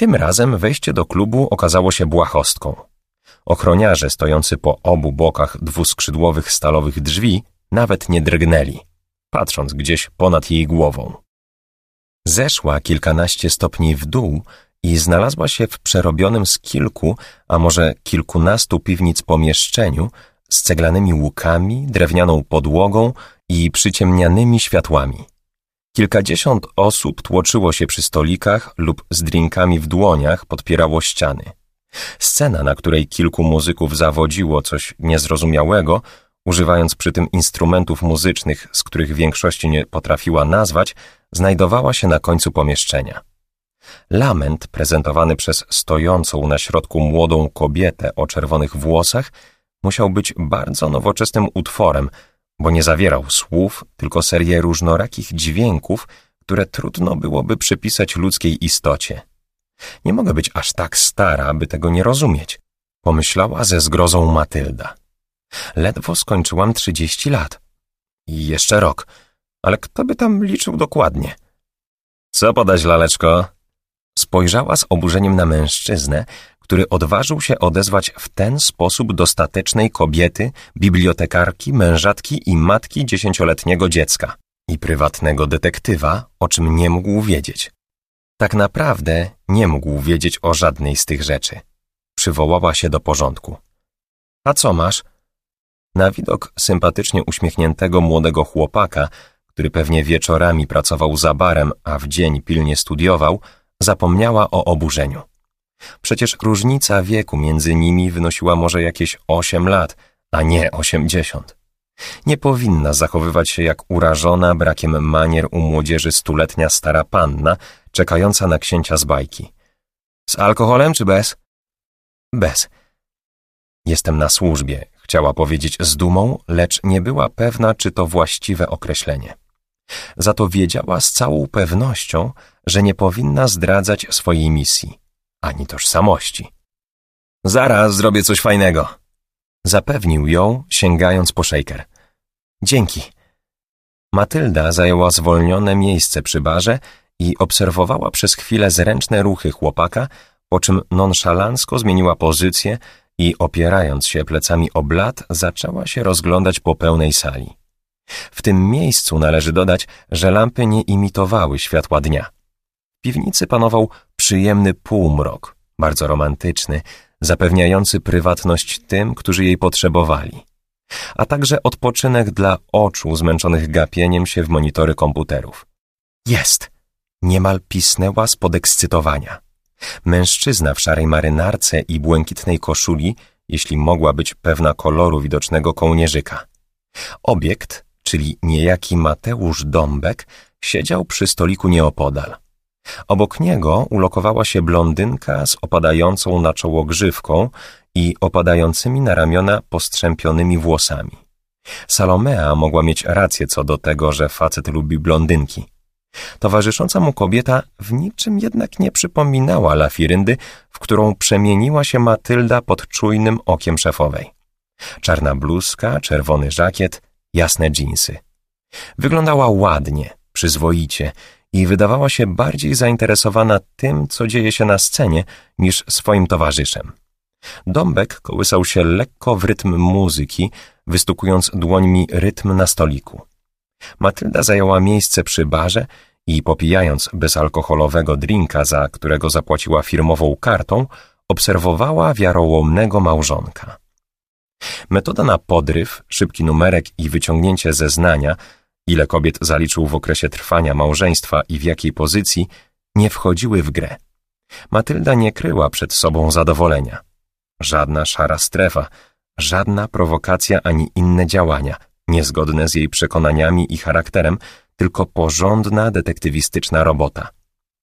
Tym razem wejście do klubu okazało się błahostką. Ochroniarze stojący po obu bokach dwuskrzydłowych stalowych drzwi nawet nie drgnęli, patrząc gdzieś ponad jej głową. Zeszła kilkanaście stopni w dół i znalazła się w przerobionym z kilku, a może kilkunastu piwnic pomieszczeniu z ceglanymi łukami, drewnianą podłogą i przyciemnianymi światłami. Kilkadziesiąt osób tłoczyło się przy stolikach lub z drinkami w dłoniach podpierało ściany. Scena, na której kilku muzyków zawodziło coś niezrozumiałego, używając przy tym instrumentów muzycznych, z których większości nie potrafiła nazwać, znajdowała się na końcu pomieszczenia. Lament prezentowany przez stojącą na środku młodą kobietę o czerwonych włosach musiał być bardzo nowoczesnym utworem, bo nie zawierał słów, tylko serię różnorakich dźwięków, które trudno byłoby przypisać ludzkiej istocie. Nie mogę być aż tak stara, by tego nie rozumieć, pomyślała ze zgrozą Matylda. Ledwo skończyłam trzydzieści lat. I jeszcze rok, ale kto by tam liczył dokładnie? Co podać, laleczko? Spojrzała z oburzeniem na mężczyznę, który odważył się odezwać w ten sposób dostatecznej kobiety, bibliotekarki, mężatki i matki dziesięcioletniego dziecka i prywatnego detektywa, o czym nie mógł wiedzieć. Tak naprawdę nie mógł wiedzieć o żadnej z tych rzeczy. Przywołała się do porządku. A co masz? Na widok sympatycznie uśmiechniętego młodego chłopaka, który pewnie wieczorami pracował za barem, a w dzień pilnie studiował, zapomniała o oburzeniu. Przecież różnica wieku między nimi wynosiła może jakieś osiem lat, a nie osiemdziesiąt. Nie powinna zachowywać się jak urażona brakiem manier u młodzieży stuletnia stara panna, czekająca na księcia z bajki. Z alkoholem czy bez? Bez. Jestem na służbie, chciała powiedzieć z dumą, lecz nie była pewna, czy to właściwe określenie. Za to wiedziała z całą pewnością, że nie powinna zdradzać swojej misji, ani tożsamości. Zaraz zrobię coś fajnego. Zapewnił ją, sięgając po shaker. Dzięki. Matylda zajęła zwolnione miejsce przy barze i obserwowała przez chwilę zręczne ruchy chłopaka, po czym nonszalancko zmieniła pozycję i opierając się plecami o blat, zaczęła się rozglądać po pełnej sali. W tym miejscu należy dodać, że lampy nie imitowały światła dnia. Piwnicy panował przyjemny półmrok, bardzo romantyczny, zapewniający prywatność tym, którzy jej potrzebowali, a także odpoczynek dla oczu zmęczonych gapieniem się w monitory komputerów. Jest! Niemal pisnęła z podekscytowania. Mężczyzna w szarej marynarce i błękitnej koszuli, jeśli mogła być pewna koloru widocznego kołnierzyka. Obiekt, czyli niejaki Mateusz Dąbek, siedział przy stoliku nieopodal. Obok niego ulokowała się blondynka z opadającą na czoło grzywką i opadającymi na ramiona postrzępionymi włosami. Salomea mogła mieć rację co do tego, że facet lubi blondynki. Towarzysząca mu kobieta w niczym jednak nie przypominała lafiryndy, w którą przemieniła się Matylda pod czujnym okiem szefowej. Czarna bluzka, czerwony żakiet, jasne dżinsy. Wyglądała ładnie, przyzwoicie i wydawała się bardziej zainteresowana tym, co dzieje się na scenie, niż swoim towarzyszem. Dąbek kołysał się lekko w rytm muzyki, wystukując dłońmi rytm na stoliku. Matylda zajęła miejsce przy barze i popijając bezalkoholowego drinka, za którego zapłaciła firmową kartą, obserwowała wiarołomnego małżonka. Metoda na podryw, szybki numerek i wyciągnięcie zeznania, ile kobiet zaliczył w okresie trwania małżeństwa i w jakiej pozycji, nie wchodziły w grę. Matylda nie kryła przed sobą zadowolenia. Żadna szara strefa, żadna prowokacja ani inne działania, niezgodne z jej przekonaniami i charakterem, tylko porządna detektywistyczna robota.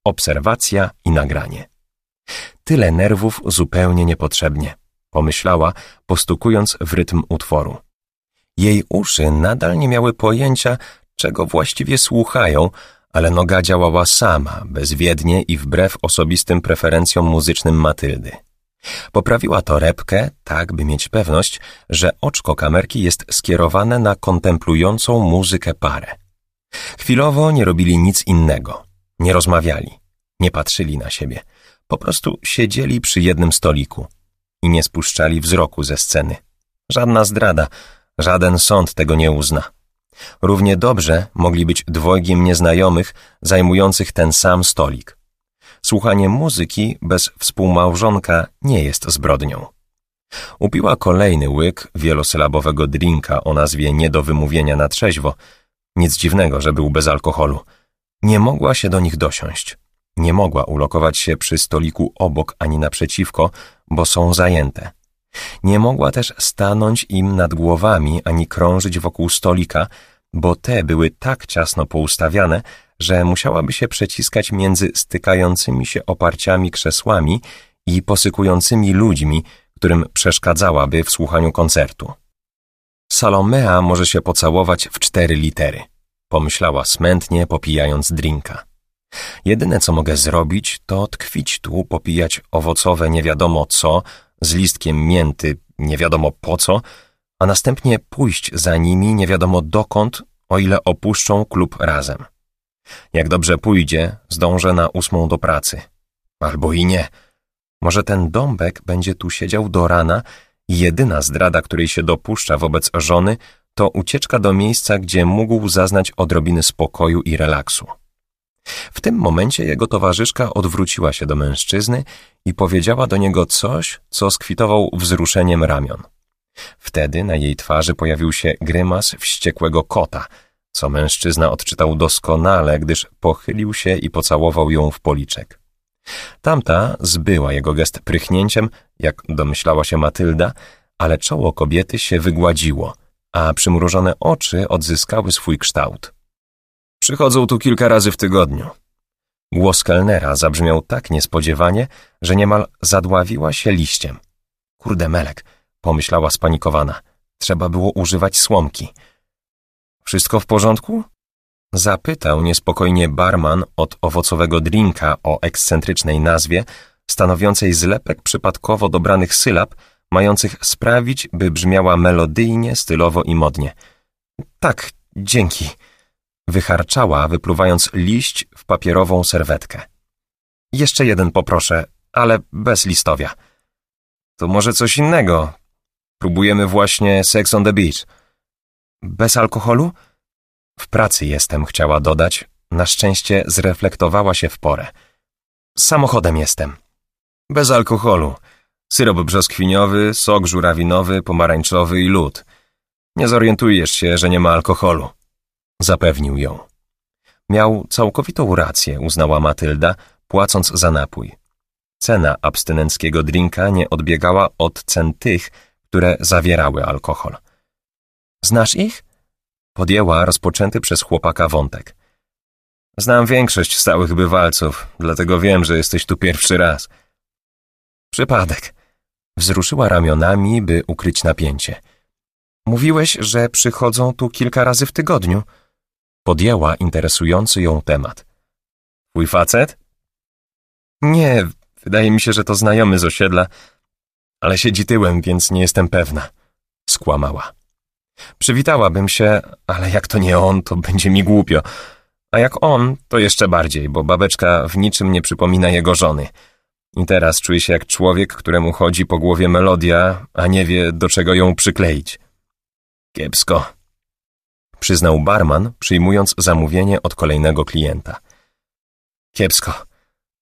Obserwacja i nagranie. Tyle nerwów zupełnie niepotrzebnie pomyślała, postukując w rytm utworu. Jej uszy nadal nie miały pojęcia, czego właściwie słuchają, ale noga działała sama, bezwiednie i wbrew osobistym preferencjom muzycznym Matyldy. Poprawiła torebkę, tak by mieć pewność, że oczko kamerki jest skierowane na kontemplującą muzykę parę. Chwilowo nie robili nic innego, nie rozmawiali, nie patrzyli na siebie – Po prostu siedzieli przy jednym stoliku i nie spuszczali wzroku ze sceny. Żadna zdrada, żaden sąd tego nie uzna. Równie dobrze mogli być dwojgiem nieznajomych zajmujących ten sam stolik. Słuchanie muzyki bez współmałżonka nie jest zbrodnią. Upiła kolejny łyk wielosylabowego drinka o nazwie nie do wymówienia na trzeźwo. Nic dziwnego, że był bez alkoholu. Nie mogła się do nich dosiąść. Nie mogła ulokować się przy stoliku obok ani naprzeciwko, bo są zajęte. Nie mogła też stanąć im nad głowami ani krążyć wokół stolika, bo te były tak ciasno poustawiane, że musiałaby się przeciskać między stykającymi się oparciami krzesłami i posykującymi ludźmi, którym przeszkadzałaby w słuchaniu koncertu. Salomea może się pocałować w cztery litery, pomyślała smętnie, popijając drinka. Jedyne, co mogę zrobić, to tkwić tu, popijać owocowe nie wiadomo co, z listkiem mięty nie wiadomo po co, a następnie pójść za nimi nie wiadomo dokąd, o ile opuszczą klub razem. Jak dobrze pójdzie, zdążę na ósmą do pracy. Albo i nie. Może ten dąbek będzie tu siedział do rana i jedyna zdrada, której się dopuszcza wobec żony, to ucieczka do miejsca, gdzie mógł zaznać odrobiny spokoju i relaksu. W tym momencie jego towarzyszka odwróciła się do mężczyzny i powiedziała do niego coś, co skwitował wzruszeniem ramion. Wtedy na jej twarzy pojawił się grymas wściekłego kota, co mężczyzna odczytał doskonale, gdyż pochylił się i pocałował ją w policzek. Tamta zbyła jego gest prychnięciem, jak domyślała się Matylda, ale czoło kobiety się wygładziło, a przymrużone oczy odzyskały swój kształt. Przychodzą tu kilka razy w tygodniu. Głos kelnera zabrzmiał tak niespodziewanie, że niemal zadławiła się liściem. Kurde melek, pomyślała spanikowana. Trzeba było używać słomki. Wszystko w porządku? Zapytał niespokojnie barman od owocowego drinka o ekscentrycznej nazwie, stanowiącej zlepek przypadkowo dobranych sylab, mających sprawić, by brzmiała melodyjnie, stylowo i modnie. Tak, dzięki. Wycharczała, wypluwając liść w papierową serwetkę. Jeszcze jeden poproszę, ale bez listowia. To może coś innego. Próbujemy właśnie Sex on the Beach. Bez alkoholu? W pracy jestem, chciała dodać. Na szczęście zreflektowała się w porę. Samochodem jestem. Bez alkoholu. Syrop brzoskwiniowy, sok żurawinowy, pomarańczowy i lód. Nie zorientujesz się, że nie ma alkoholu. Zapewnił ją. Miał całkowitą rację, uznała Matylda, płacąc za napój. Cena abstynenckiego drinka nie odbiegała od cen tych, które zawierały alkohol. Znasz ich? Podjęła rozpoczęty przez chłopaka wątek. Znam większość stałych bywalców, dlatego wiem, że jesteś tu pierwszy raz. Przypadek. Wzruszyła ramionami, by ukryć napięcie. Mówiłeś, że przychodzą tu kilka razy w tygodniu. Podjęła interesujący ją temat. Twój facet? Nie, wydaje mi się, że to znajomy z osiedla, ale siedzi tyłem, więc nie jestem pewna. Skłamała. Przywitałabym się, ale jak to nie on, to będzie mi głupio. A jak on, to jeszcze bardziej, bo babeczka w niczym nie przypomina jego żony. I teraz czuję się jak człowiek, któremu chodzi po głowie melodia, a nie wie, do czego ją przykleić. Kiepsko, przyznał barman, przyjmując zamówienie od kolejnego klienta. Kiepsko,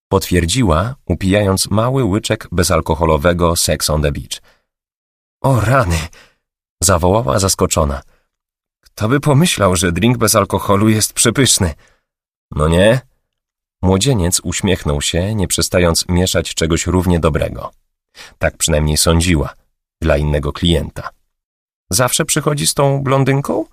potwierdziła, upijając mały łyczek bezalkoholowego Sex on the Beach. O rany! Zawołała zaskoczona. Kto by pomyślał, że drink bez alkoholu jest przepyszny? No nie? Młodzieniec uśmiechnął się, nie przestając mieszać czegoś równie dobrego. Tak przynajmniej sądziła, dla innego klienta. Zawsze przychodzi z tą blondynką?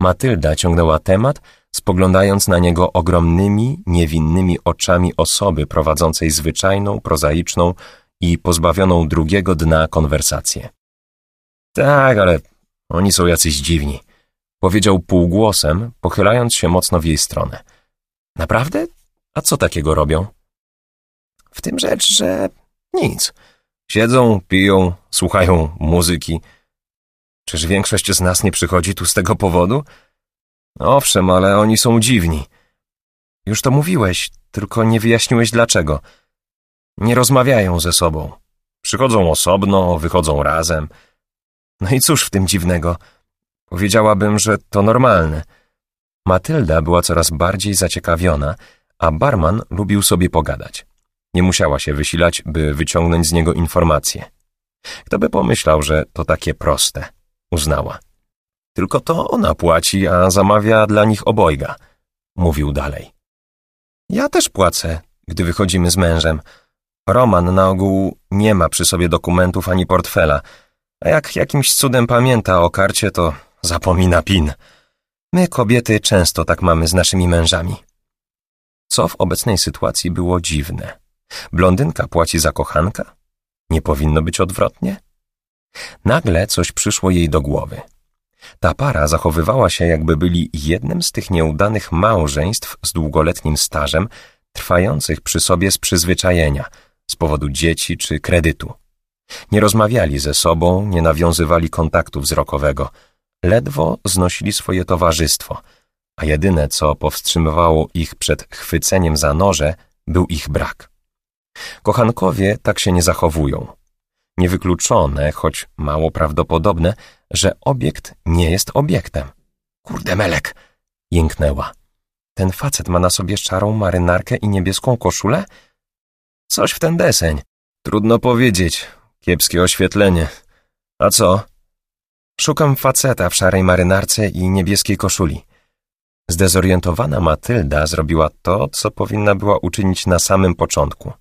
Matylda ciągnęła temat, spoglądając na niego ogromnymi, niewinnymi oczami osoby prowadzącej zwyczajną, prozaiczną i pozbawioną drugiego dna konwersację. Tak, ale oni są jacyś dziwni, powiedział półgłosem, pochylając się mocno w jej stronę. Naprawdę? A co takiego robią? W tym rzecz, że nic. Siedzą, piją, słuchają muzyki. Czyż większość z nas nie przychodzi tu z tego powodu? Owszem, ale oni są dziwni. Już to mówiłeś, tylko nie wyjaśniłeś dlaczego. Nie rozmawiają ze sobą. Przychodzą osobno, wychodzą razem. No i cóż w tym dziwnego? Powiedziałabym, że to normalne. Matylda była coraz bardziej zaciekawiona, a barman lubił sobie pogadać. Nie musiała się wysilać, by wyciągnąć z niego informacje. Kto by pomyślał, że to takie proste, uznała. Tylko to ona płaci, a zamawia dla nich obojga, mówił dalej. Ja też płacę, gdy wychodzimy z mężem. Roman na ogół nie ma przy sobie dokumentów ani portfela, a jak jakimś cudem pamięta o karcie, to zapomina PIN. My, kobiety, często tak mamy z naszymi mężami. Co w obecnej sytuacji było dziwne. Blondynka płaci za kochanka? Nie powinno być odwrotnie? Nagle coś przyszło jej do głowy. Ta para zachowywała się, jakby byli jednym z tych nieudanych małżeństw z długoletnim stażem, trwających przy sobie z przyzwyczajenia, z powodu dzieci czy kredytu. Nie rozmawiali ze sobą, nie nawiązywali kontaktu wzrokowego, ledwo znosili swoje towarzystwo, a jedyne, co powstrzymywało ich przed chwyceniem za noże, był ich brak. Kochankowie tak się nie zachowują. Niewykluczone, choć mało prawdopodobne, że obiekt nie jest obiektem. Kurde melek! Jęknęła. Ten facet ma na sobie szarą marynarkę i niebieską koszulę? Coś w ten deseń. Trudno powiedzieć. Kiepskie oświetlenie. A co? Szukam faceta w szarej marynarce i niebieskiej koszuli. Zdezorientowana Matylda zrobiła to, co powinna była uczynić na samym początku.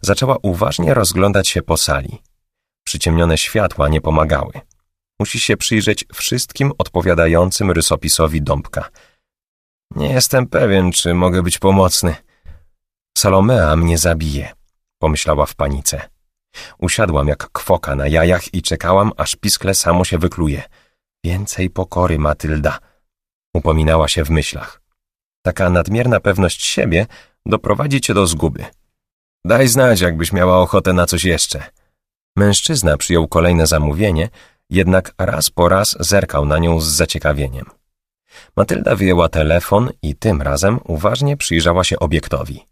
Zaczęła uważnie rozglądać się po sali. Przyciemnione światła nie pomagały. Musi się przyjrzeć wszystkim odpowiadającym rysopisowi Dąbka. Nie jestem pewien, czy mogę być pomocny. Salomea mnie zabije, pomyślała w panice. Usiadłam jak kwoka na jajach i czekałam, aż piskle samo się wykluje. Więcej pokory, Matylda. Upominała się w myślach. Taka nadmierna pewność siebie doprowadzi cię do zguby. Daj znać, jakbyś miała ochotę na coś jeszcze. Mężczyzna przyjął kolejne zamówienie, jednak raz po raz zerkał na nią z zaciekawieniem. Matylda wyjęła telefon i tym razem uważnie przyjrzała się obiektowi.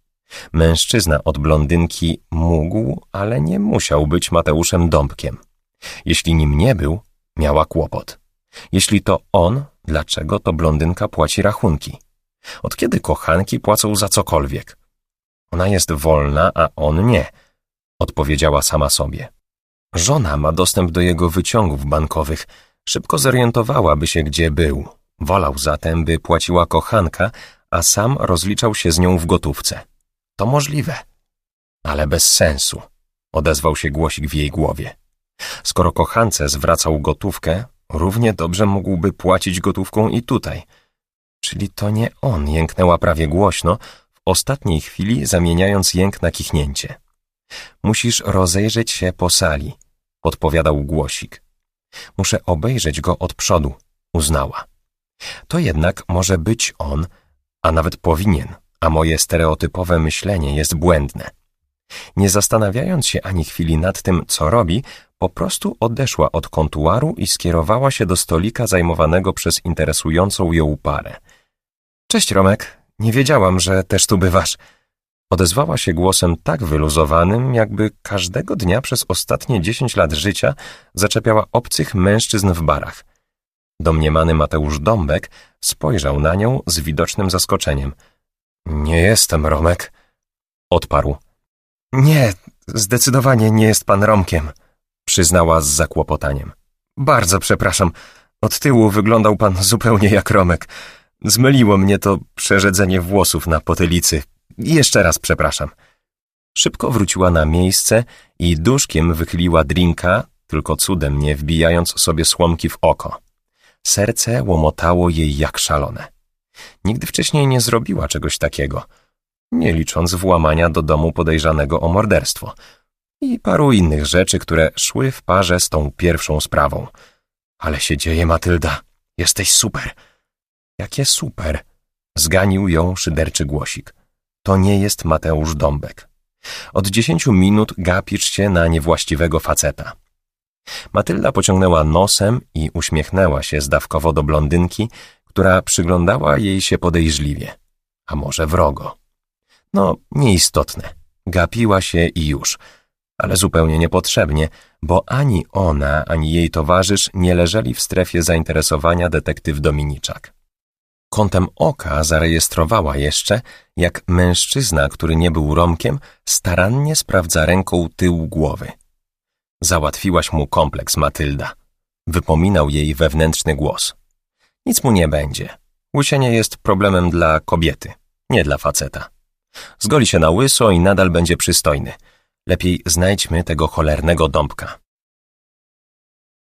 Mężczyzna od blondynki mógł, ale nie musiał być Mateuszem Dąbkiem. Jeśli nim nie był, miała kłopot. Jeśli to on, dlaczego to blondynka płaci rachunki? Od kiedy kochanki płacą za cokolwiek? Ona jest wolna, a on nie, odpowiedziała sama sobie. Żona ma dostęp do jego wyciągów bankowych. Szybko zorientowałaby się, gdzie był. Wolał zatem, by płaciła kochanka, a sam rozliczał się z nią w gotówce. To możliwe. Ale bez sensu, odezwał się głosik w jej głowie. Skoro kochance zwracał gotówkę, równie dobrze mógłby płacić gotówką i tutaj. Czyli to nie on, jęknęła prawie głośno, w ostatniej chwili zamieniając jęk na kichnięcie. Musisz rozejrzeć się po sali, podpowiadał głosik. Muszę obejrzeć go od przodu, uznała. To jednak może być on, a nawet powinien, a moje stereotypowe myślenie jest błędne. Nie zastanawiając się ani chwili nad tym, co robi, po prostu odeszła od kontuaru i skierowała się do stolika zajmowanego przez interesującą ją parę. Cześć, Romek. Nie wiedziałam, że też tu bywasz. Odezwała się głosem tak wyluzowanym, jakby każdego dnia przez ostatnie dziesięć lat życia zaczepiała obcych mężczyzn w barach. Domniemany Mateusz Dąbek spojrzał na nią z widocznym zaskoczeniem. Nie jestem Romek, odparł. Nie, zdecydowanie nie jest pan Romkiem, przyznała z zakłopotaniem. Bardzo przepraszam, od tyłu wyglądał pan zupełnie jak Romek. Zmyliło mnie to przerzedzenie włosów na potylicy. Jeszcze raz przepraszam. Szybko wróciła na miejsce i duszkiem wychyliła drinka, tylko cudem nie wbijając sobie słomki w oko. Serce łomotało jej jak szalone. Nigdy wcześniej nie zrobiła czegoś takiego, nie licząc włamania do domu podejrzanego o morderstwo i paru innych rzeczy, które szły w parze z tą pierwszą sprawą. Ale się dzieje, Matylda. Jesteś super. Jakie super. Zganił ją szyderczy głosik. To nie jest Mateusz Dąbek. Od dziesięciu minut gapisz się na niewłaściwego faceta. Matylda pociągnęła nosem i uśmiechnęła się zdawkowo do blondynki, która przyglądała jej się podejrzliwie, a może wrogo. No, nieistotne. Gapiła się i już, ale zupełnie niepotrzebnie, bo ani ona, ani jej towarzysz nie leżeli w strefie zainteresowania detektyw Dominiczak. Kątem oka zarejestrowała jeszcze, jak mężczyzna, który nie był Romkiem, starannie sprawdza ręką tył głowy. Załatwiłaś mu kompleks, Matylda. Wypominał jej wewnętrzny głos. Nic mu nie będzie. Łysienie jest problemem dla kobiety, nie dla faceta. Zgoli się na łyso i nadal będzie przystojny. Lepiej znajdźmy tego cholernego dąbka.